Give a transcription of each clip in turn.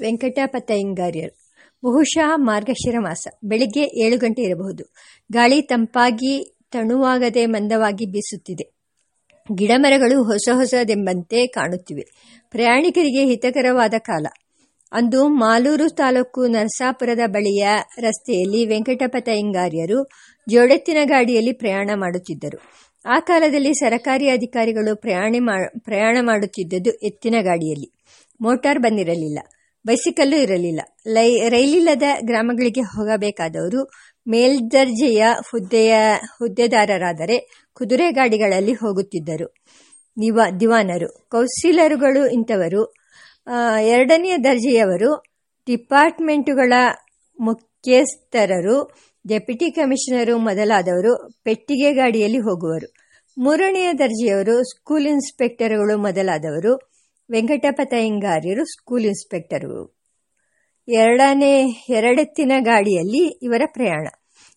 ವೆಂಕಟಪತಯ್ಯಂಗಾರ್ಯರು. ಬಹುಶಃ ಮಾರ್ಗಶಿರ ಮಾಸ ಬೆಳಿಗ್ಗೆ ಏಳು ಗಂಟೆ ಇರಬಹುದು. ಗಾಳಿ ತಂಪಾಗಿ ತಣುವಾಗದೆ ಮಂದವಾಗಿ ಬೀಸುತ್ತಿದೆ. ಗಿಡಮರಗಳು ಹೊಸ ಹೊಸದೆಂಬಂತೆ ಕಾಣುತ್ತಿವೆ. ಪ್ರಯಾಣಿಕರಿಗೆ ಹಿತಕರವಾದ ಕಾಲ. ಅಂದು ಮಾಲೂರು ತಾಲೂಕು ನರಸಾಪುರದ ಬಳಿಯ ರಸ್ತೆಯಲ್ಲಿ ವೆಂಕಟಪತಯ್ಯಂಗಾರ್ಯರು ಜೋಡೆತ್ತಿನ ಗಾಡಿಯಲ್ಲಿ ಪ್ರಯಾಣ ಮಾಡುತ್ತಿದ್ದರು. ಆ ಕಾಲದಲ್ಲಿ ಸರಕಾರಿ ಅಧಿಕಾರಿಗಳು ಪ್ರಯಾಣ ಪ್ರಯಾಣ ಮಾಡುತ್ತಿದ್ದದ್ದು ಎತ್ತಿನ ಗಾಡಿಯಲ್ಲಿ. ಮೋಟಾರ್ ಬಂದಿರಲಿಲ್ಲ. ಬೈಸಿಕಲ್ಲು ಇರಲಿಲ್ಲ. ಲೈ, ರೈಲಿಲ್ಲದ ಗ್ರಾಮಗಳಿಗೆ ಹೋಗಬೇಕಾದವರು ಮೇಲ್ದರ್ಜೆಯ ಹುದ್ದೆಯ, ಹುದ್ದೆದಾರರಾದರೆ ಕುದುರೆ ಗಾಡಿಗಳಲ್ಲಿ ಹೋಗುತ್ತಿದ್ದರು. ದಿವ, ದಿವಾನರು. ಕೌನ್ಸಿಲರುಗಳು ಇಂಥವರು. ಎರಡನೆಯ ದರ್ಜೆಯವರು ಡಿಪಾರ್ಟ್ಮೆಂಟುಗಳ ಮುಖ್ಯಸ್ಥರರು, ಡೆಪ್ಯೂಟಿ ಕಮಿಷನರು ಮೊದಲಾದವರು ಪೆಟ್ಟಿಗೆ ಗಾಡಿಯಲ್ಲಿ ಹೋಗುವರು. ಮೂರನೆಯ ದರ್ಜೆಯವರು ಸ್ಕೂಲ್ ಇನ್ಸ್ಪೆಕ್ಟರ್ಗಳು ಮೊದಲಾದವರು. ವೆಂಕಟಪತಯ್ಯಂಗಾರ್ಯರು ಸ್ಕೂಲ್ ಇನ್ಸ್ಪೆಕ್ಟರು ಎರಡನೇ, ಎರಡೆತ್ತಿನ ಗಾಡಿಯಲ್ಲಿ ಇವರ ಪ್ರಯಾಣ.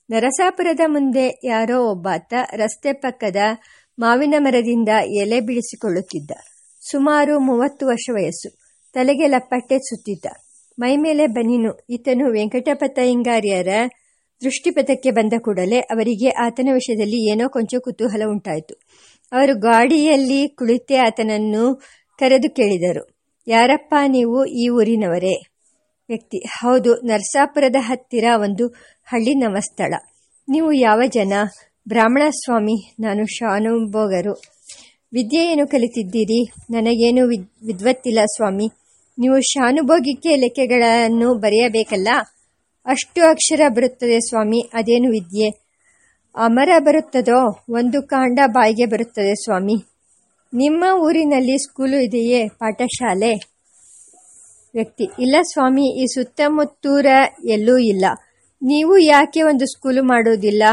ನರಸಾಪುರದ ಮುಂದೆ ಯಾರೋ ಒಬ್ಬಾತ ರಸ್ತೆ ಪಕ್ಕದ ಮಾವಿನ ಮರದಿಂದ ಎಲೆ ಬಿಡಿಸಿಕೊಳ್ಳುತ್ತಿದ್ದ ಸುಮಾರು ಮೂವತ್ತು ವರ್ಷ ವಯಸ್ಸು. ತಲೆಗೆ ಲಪ್ಪಟ್ಟೆ ಸುತ್ತಿದ್ದ. ಮೈಮೇಲೆ ಬನೀನು. ಈತನು ವೆಂಕಟಪತಯ್ಯಂಗಾರ್ಯರ ದೃಷ್ಟಿಪಥಕ್ಕೆ ಬಂದ ಕೂಡಲೇ ಅವರಿಗೆ ಆತನ ವಿಷಯದಲ್ಲಿ ಏನೋ ಕೊಂಚ ಕುತೂಹಲ ಉಂಟಾಯಿತು. ಅವರು ಗಾಡಿಯಲ್ಲಿ ಕುಳಿತೇ ಆತನನ್ನು ಕರೆದು ಕೇಳಿದರು. ಯಾರಪ್ಪ ನೀವು ಈ ಊರಿನವರೇ? ವ್ಯಕ್ತಿ, ಹೌದು, ನರಸಾಪುರದ ಹತ್ತಿರ ಒಂದು ಹಳ್ಳಿ ನವಸ್ಥಳ ನೀವು ಯಾವ ಜನ? ಬ್ರಾಹ್ಮಣ ಸ್ವಾಮಿ, ನಾನು ಶಾನುಭೋಗರು. ವಿದ್ಯೆ ಏನು ಕಲಿತಿದ್ದೀರಿ? ನನಗೇನು ವಿದ್, ವಿದ್ವತ್ತಿಲ್ಲ ಸ್ವಾಮಿ. ನೀವು ಶಾನುಭೋಗಿಕೆ ಲೆಕ್ಕೆಗಳನ್ನು ಬರೆಯಬೇಕಲ್ಲ? ಅಷ್ಟು ಅಕ್ಷರ ಬರುತ್ತದೆ ಸ್ವಾಮಿ, ಅದೇನು ವಿದ್ಯೆ? ಅಮರ ಬರುತ್ತದೋ? ಒಂದು ಕಾಂಡ ಬಾಯಿಗೆ ಬರುತ್ತದೆ ಸ್ವಾಮಿ. ನಿಮ್ಮ ಊರಿನಲ್ಲಿ ಸ್ಕೂಲು ಇದೆಯೇ? ಪಾಠಶಾಲೆ? ವ್ಯಕ್ತಿ. ಇಲ್ಲ ಸ್ವಾಮಿ, ಈ ಸುತ್ತಮುತ್ತೂರ ಎಲ್ಲೂ ಇಲ್ಲ. ನೀವು ಯಾಕೆ ಒಂದು ಸ್ಕೂಲು ಮಾಡೋದಿಲ್ಲ?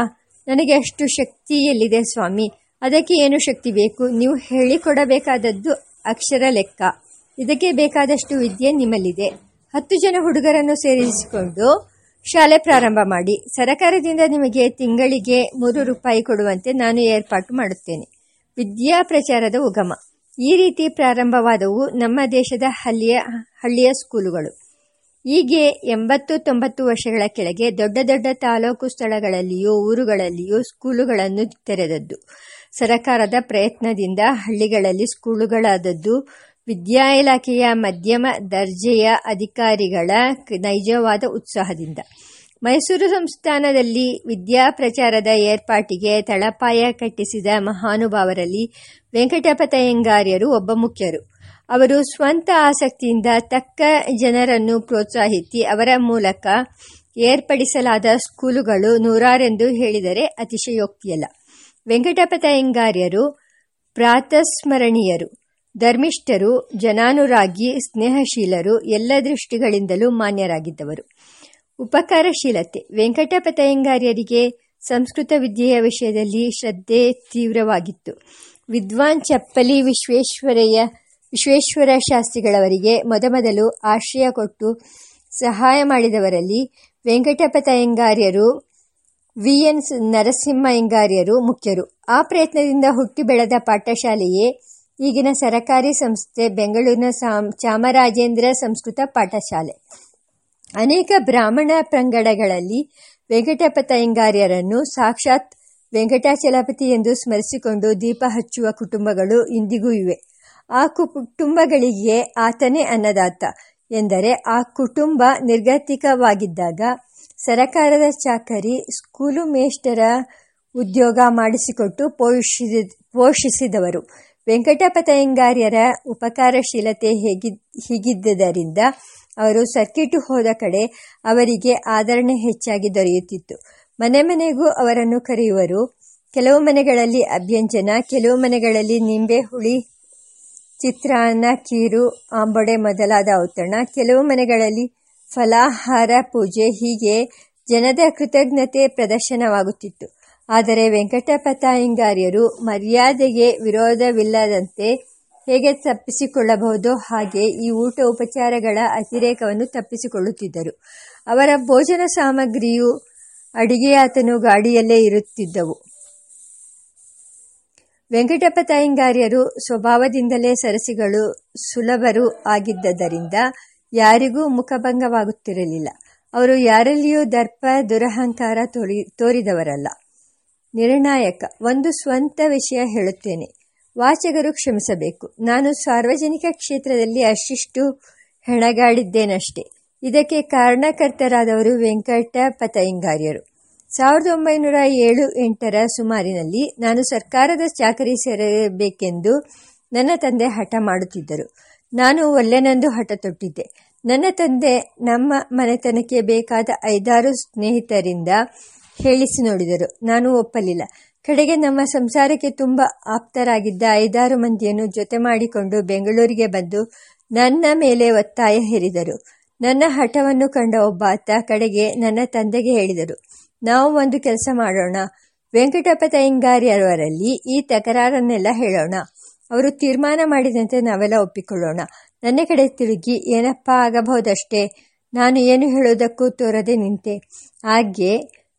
ನನಗೆ ಅಷ್ಟು ಶಕ್ತಿ ಎಲ್ಲಿದೆ ಸ್ವಾಮಿ? ಅದಕ್ಕೆ ಏನು ಶಕ್ತಿ ಬೇಕು? ನೀವು ಹೇಳಿಕೊಡಬೇಕಾದದ್ದು ಅಕ್ಷರ ಲೆಕ್ಕ. ಇದಕ್ಕೆ ಬೇಕಾದಷ್ಟು ವಿದ್ಯೆ ನಿಮ್ಮಲ್ಲಿದೆ. ಹತ್ತು ಜನ ಹುಡುಗರನ್ನು ಸೇರಿಸಿಕೊಂಡು ಶಾಲೆ ಪ್ರಾರಂಭ ಮಾಡಿ. ಸರಕಾರದಿಂದ ನಿಮಗೆ ತಿಂಗಳಿಗೆ ಮೂರು ರೂಪಾಯಿ ಕೊಡುವಂತೆ ನಾನು ಏರ್ಪಾಟು ಮಾಡುತ್ತೇನೆ. ವಿದ್ಯಾ ಪ್ರಚಾರದ ಉಗಮ. ಈ ರೀತಿ ಪ್ರಾರಂಭವಾದವು ನಮ್ಮ ದೇಶದ ಹಳ್ಳಿಯ ಹಳ್ಳಿಯ ಸ್ಕೂಲುಗಳು. ಹೀಗೆ ಎಂಬತ್ತು ತೊಂಬತ್ತು ವರ್ಷಗಳ ಕೆಳಗೆ ದೊಡ್ಡ ದೊಡ್ಡ ತಾಲೂಕು ಸ್ಥಳಗಳಲ್ಲಿಯೂ, ಊರುಗಳಲ್ಲಿಯೂ ಸ್ಕೂಲುಗಳನ್ನು ತೆರೆದದ್ದು. ಸರಕಾರದ ಪ್ರಯತ್ನದಿಂದ ಹಳ್ಳಿಗಳಲ್ಲಿ ಸ್ಕೂಲುಗಳಾದದ್ದು ವಿದ್ಯಾ ಇಲಾಖೆಯ ಮಧ್ಯಮ ದರ್ಜೆಯ ಅಧಿಕಾರಿಗಳ ನೈಜವಾದ ಉತ್ಸಾಹದಿಂದ. ಮೈಸೂರು ಸಂಸ್ಥಾನದಲ್ಲಿ ವಿದ್ಯಾಪ್ರಚಾರದ ಏರ್ಪಾಟಿಗೆ ತಳಪಾಯ ಕಟ್ಟಿಸಿದ ಮಹಾನುಭಾವರಲ್ಲಿ ವೆಂಕಟಪತಯ್ಯಂಗಾರ್ಯರು ಒಬ್ಬ ಮುಖ್ಯರು. ಅವರು ಸ್ವಂತ ಆಸಕ್ತಿಯಿಂದ ತಕ್ಕ ಜನರನ್ನು ಪ್ರೋತ್ಸಾಹಿಸಿ ಅವರ ಮೂಲಕ ಏರ್ಪಡಿಸಲಾದ ಸ್ಕೂಲುಗಳು ನೂರಾರೆಂದು ಹೇಳಿದರೆ ಅತಿಶಯೋಕ್ತಿಯಲ್ಲ. ವೆಂಕಟಪತಯ್ಯಂಗಾರ್ಯರು ಪ್ರಾತಸ್ಮರಣೀಯರು, ಧರ್ಮಿಷ್ಠರು, ಜನಾನುರಾಗಿ, ಸ್ನೇಹಶೀಲರು, ಎಲ್ಲ ದೃಷ್ಟಿಗಳಿಂದಲೂ ಮಾನ್ಯರಾಗಿದ್ದವರು. ಉಪಕಾರಶೀಲತೆ. ವೆಂಕಟಪತಯ್ಯಂಗಾರ್ಯರಿಗೆ ಸಂಸ್ಕೃತ ವಿದ್ಯೆಯ ವಿಷಯದಲ್ಲಿ ಶ್ರದ್ಧೆ ತೀವ್ರವಾಗಿತ್ತು. ವಿದ್ವಾನ್ ಚಪ್ಪಲಿ ವಿಶ್ವೇಶ್ವರಯ್ಯ, ವಿಶ್ವೇಶ್ವರ ಶಾಸ್ತ್ರಿಗಳವರಿಗೆ ಮೊದಮೊದಲು ಆಶ್ರಯ ಕೊಟ್ಟು ಸಹಾಯ ಮಾಡಿದವರಲ್ಲಿ ವೆಂಕಟಪತಯ್ಯಂಗಾರ್ಯರು, ವಿ. ಎನ್. ನರಸಿಂಹಯ್ಯಂಗಾರ್ಯರು ಮುಖ್ಯರು. ಆ ಪ್ರಯತ್ನದಿಂದ ಹುಟ್ಟಿ ಬೆಳೆದ ಪಾಠಶಾಲೆಯೇ ಈಗಿನ ಸರಕಾರಿ ಸಂಸ್ಥೆ ಬೆಂಗಳೂರಿನ ಚಾಮರಾಜೇಂದ್ರ ಸಂಸ್ಕೃತ ಪಾಠಶಾಲೆ. ಅನೇಕ ಬ್ರಾಹ್ಮಣ ಪಂಗಡಗಳಲ್ಲಿ ವೆಂಕಟಪತಯ್ಯಂಗಾರ್ಯರನ್ನು ಸಾಕ್ಷಾತ್ ವೆಂಕಟಾಚಲಪತಿ ಎಂದು ಸ್ಮರಿಸಿಕೊಂಡು ದೀಪ ಹಚ್ಚುವ ಕುಟುಂಬಗಳು ಇಂದಿಗೂ ಇವೆ. ಆ ಕುಟುಂಬಗಳಿಗೆ ಆತನೇ ಅನ್ನದಾತ ಎಂದರೆ ಆ ಕುಟುಂಬ ನಿರ್ಗತಿಕವಾಗಿದ್ದಾಗ ಸರಕಾರದ ಚಾಕರಿ ಸ್ಕೂಲು ಮೇಷ್ಟರ ಉದ್ಯೋಗ ಮಾಡಿಸಿಕೊಟ್ಟು ಪೋಷಿಸಿ, ಪೋಷಿಸಿದವರು. ವೆಂಕಟಪತಯ್ಯಂಗಾರ್ಯರ ಉಪಕಾರಶೀಲತೆ ಹೇಗಿ ಹೀಗಿದ್ದರಿಂದ ಅವರು ಸರ್ಕಿಟ್ ಹೋದ ಕಡೆ ಅವರಿಗೆ ಆದರಣೆ ಹೆಚ್ಚಾಗಿ ದೊರೆಯುತ್ತಿತ್ತು. ಮನೆ ಮನೆಗೂ ಅವರನ್ನು ಕರೆಯುವರು. ಕೆಲವು ಮನೆಗಳಲ್ಲಿ ಅಭ್ಯಂಜನ, ಕೆಲವು ಮನೆಗಳಲ್ಲಿ ನಿಂಬೆ ಹುಳಿ, ಚಿತ್ರಾನ್ನ, ಕೀರು, ಆಂಬೊಡೆ ಮೊದಲಾದ ಔತಣ, ಕೆಲವು ಮನೆಗಳಲ್ಲಿ ಫಲಾಹಾರ, ಪೂಜೆ, ಹೀಗೆ ಜನದ ಕೃತಜ್ಞತೆ ಪ್ರದರ್ಶನವಾಗುತ್ತಿತ್ತು. ಆದರೆ ವೆಂಕಟಪತಾಯಂಗಾರ್ಯರು ಮರ್ಯಾದೆಗೆ ವಿರೋಧವಿಲ್ಲದಂತೆ ಹೇಗೆ ತಪ್ಪಿಸಿಕೊಳ್ಳಬಹುದು? ಹಾಗೆ ಈ ಊಟ ಉಪಚಾರಗಳ ಅತಿರೇಕವನ್ನು ತಪ್ಪಿಸಿಕೊಳ್ಳುತ್ತಿದ್ದರು. ಅವರ ಭೋಜನ ಸಾಮಗ್ರಿಯು ಅಡಿಗೆಯಾತನು ಗಾಡಿಯಲ್ಲೇ ಇರುತ್ತಿದ್ದವು. ವೆಂಕಟಪ್ಪ ತಾಯಿಂಗಾರ್ಯರು ಸ್ವಭಾವದಿಂದಲೇ ಸರಸಿಗಳು ಸುಲಭರು ಆಗಿದ್ದರಿಂದ ಯಾರಿಗೂ ಮುಖಭಂಗವಾಗುತ್ತಿರಲಿಲ್ಲ. ಅವರು ಯಾರಲ್ಲಿಯೂ ದರ್ಪ, ದುರಹಂಕಾರ ತೋರಿ ತೋರಿದವರಲ್ಲ. ನಿರ್ಣಾಯಕ, ಒಂದು ಸ್ವಂತ ವಿಷಯ ಹೇಳುತ್ತೇನೆ. ವಾಚಕರು ಕ್ಷಮಿಸಬೇಕು. ನಾನು ಸಾರ್ವಜನಿಕ ಕ್ಷೇತ್ರದಲ್ಲಿ ಅಷ್ಟಿಷ್ಟು ಹೆಣಗಾಡಿದ್ದೇನಷ್ಟೇ. ಇದಕ್ಕೆ ಕಾರಣಕರ್ತರಾದವರು ವೆಂಕಟ ಪತಯಂಗಾರ್ಯರು ಸಾವಿರದ ಒಂಬೈನೂರ ಏಳು ಎಂಟರ ಸುಮಾರಿನಲ್ಲಿ ನಾನು ಸರ್ಕಾರದ ಚಾಕರಿ ಸೇರಬೇಕೆಂದು ನನ್ನ ತಂದೆ ಹಠ ಮಾಡುತ್ತಿದ್ದರು. ನಾನು ಒಲ್ಲೆನಂದು ಹಠ ತೊಟ್ಟಿದ್ದೆ. ನನ್ನ ತಂದೆ ನಮ್ಮ ಮನೆತನಕ್ಕೆ ಬೇಕಾದ ಐದಾರು ಸ್ನೇಹಿತರಿಂದ ಹೇಳಿಸಿ ನೋಡಿದರು. ನಾನು ಒಪ್ಪಲಿಲ್ಲ. ಕಡೆಗೆ ನಮ್ಮ ಸಂಸಾರಕ್ಕೆ ತುಂಬ ಆಪ್ತರಾಗಿದ್ದ ಐದಾರು ಮಂದಿಯನ್ನು ಜೊತೆ ಮಾಡಿಕೊಂಡು ಬೆಂಗಳೂರಿಗೆ ಬಂದು ನನ್ನ ಮೇಲೆ ಒತ್ತಾಯ ಹೇರಿದರು. ನನ್ನ ಹಠವನ್ನು ಕಂಡ ಒಬ್ಬಾತ ಕಡೆಗೆ ನನ್ನ ತಂದೆಗೆ ಹೇಳಿದರು, ನಾವು ಒಂದು ಕೆಲಸ ಮಾಡೋಣ. ವೆಂಕಟಪತಯ್ಯಂಗಾರ್ಯವರಲ್ಲಿ ಈ ತಕರಾರನ್ನೆಲ್ಲ ಹೇಳೋಣ. ಅವರು ತೀರ್ಮಾನ ಮಾಡಿದಂತೆ ನಾವೆಲ್ಲ ಒಪ್ಪಿಕೊಳ್ಳೋಣ. ನನ್ನ ಕಡೆ ತಿರುಗಿ, ಏನಪ್ಪ ಆಗಬಹುದಷ್ಟೇ? ನಾನು ಏನು ಹೇಳೋದಕ್ಕೂ ತೋರದೆ ನಿಂತೆ. ಹಾಗೆ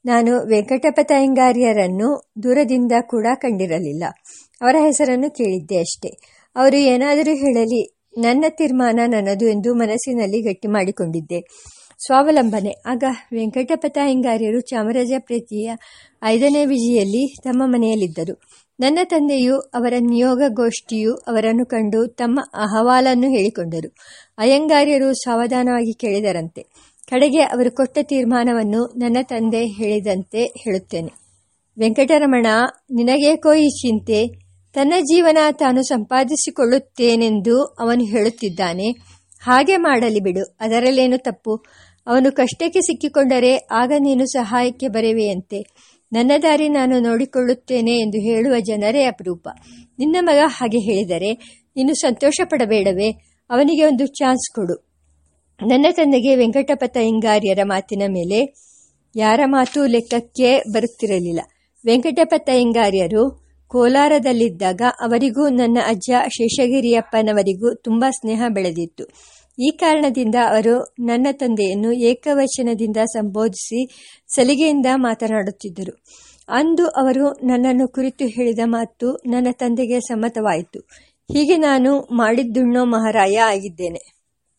ನಾನು ವೆಂಕಟಪತಯ್ಯಂಗಾರ್ಯರನ್ನು ದೂರದಿಂದ ಕೂಡ ಕಂಡಿರಲಿಲ್ಲ. ಅವರ ಹೆಸರನ್ನು ಕೇಳಿದ್ದೆ ಅಷ್ಟೇ. ಅವರು ಏನಾದರೂ ಹೇಳಲಿ, ನನ್ನ ತೀರ್ಮಾನ ನನ್ನದು ಎಂದು ಮನಸ್ಸಿನಲ್ಲಿ ಗಟ್ಟಿ ಮಾಡಿಕೊಂಡಿದ್ದೆ. ಸ್ವಾವಲಂಬನೆ. ಆಗ ವೆಂಕಟಪತಯ್ಯಂಗಾರ್ಯರು ಚಾಮರಾಜ ಪ್ರೀತಿಯ ಐದನೇ ವಿಜಿಯಲ್ಲಿ ತಮ್ಮ ಮನೆಯಲ್ಲಿದ್ದರು. ನನ್ನ ತಂದೆಯು ಅವರ ನಿಯೋಗ ಗೋಷ್ಠಿಯು ಅವರನ್ನು ಕಂಡು ತಮ್ಮ ಅಹವಾಲನ್ನು ಹೇಳಿಕೊಂಡರು. ಅಯ್ಯಂಗಾರ್ಯರು ಸಾವಧಾನವಾಗಿ ಕೇಳಿದರಂತೆ. ಕಡೆಗೆ ಅವರು ಕೊಟ್ಟ ತೀರ್ಮಾನವನ್ನು ನನ್ನ ತಂದೆ ಹೇಳಿದಂತೆ ಹೇಳುತ್ತೇನೆ. ವೆಂಕಟರಮಣ ನಿನಗೇಕೋ ಈ ಚಿಂತೆ. ತನ್ನ ಜೀವನ ತಾನು ಸಂಪಾದಿಸಿಕೊಳ್ಳುತ್ತೇನೆಂದು ಅವನು ಹೇಳುತ್ತಿದ್ದಾನೆ. ಹಾಗೆ ಮಾಡಲಿ ಬಿಡು, ಅದರಲ್ಲೇನು ತಪ್ಪು? ಅವನು ಕಷ್ಟಕ್ಕೆ ಸಿಕ್ಕಿಕೊಂಡರೆ ಆಗ ನೀನು ಸಹಾಯಕ್ಕೆ ಬರೆವೆಯಂತೆ. ನನ್ನ ದಾರಿ ನಾನು ನೋಡಿಕೊಳ್ಳುತ್ತೇನೆ ಎಂದು ಹೇಳುವ ಜನರೇ ಅಪರೂಪ. ನಿನ್ನ ಮಗ ಹಾಗೆ ಹೇಳಿದರೆ, ನೀನು ಸಂತೋಷ ಪಡಬೇಡವೇ ಅವನಿಗೆ ಒಂದು ಚಾನ್ಸ್ ಕೊಡು. ನನ್ನ ತಂದೆಗೆ ವೆಂಕಟಪತ ಇಂಗಾರ್ಯರ ಮಾತಿನ ಮೇಲೆ ಯಾರ ಮಾತು ಲೆಕ್ಕಕ್ಕೆ ಬರುತ್ತಿರಲಿಲ್ಲ. ವೆಂಕಟಪತ ಹಿಂಗಾರ್ಯರು ಕೋಲಾರದಲ್ಲಿದ್ದಾಗ ಅವರಿಗೂ ನನ್ನ ಅಜ್ಜ ಶೇಷಗಿರಿಯಪ್ಪನವರಿಗೂ ತುಂಬ ಸ್ನೇಹ ಬೆಳೆದಿತ್ತು. ಈ ಕಾರಣದಿಂದ ಅವರು ನನ್ನ ತಂದೆಯನ್ನು ಏಕವಚನದಿಂದ ಸಂಬೋಧಿಸಿ ಸಲಿಗೆಯಿಂದ ಮಾತನಾಡುತ್ತಿದ್ದರು. ಅಂದು ಅವರು ನನ್ನನ್ನು ಕುರಿತು ಹೇಳಿದ ಮಾತು ನನ್ನ ತಂದೆಗೆ ಸಮ್ಮತವಾಯಿತು. ಹೀಗೆ ನಾನು ಮಾಡಿದ್ದುಣ್ಣೋ ಮಹಾರಾಯ ಆಗಿದ್ದೇನೆ.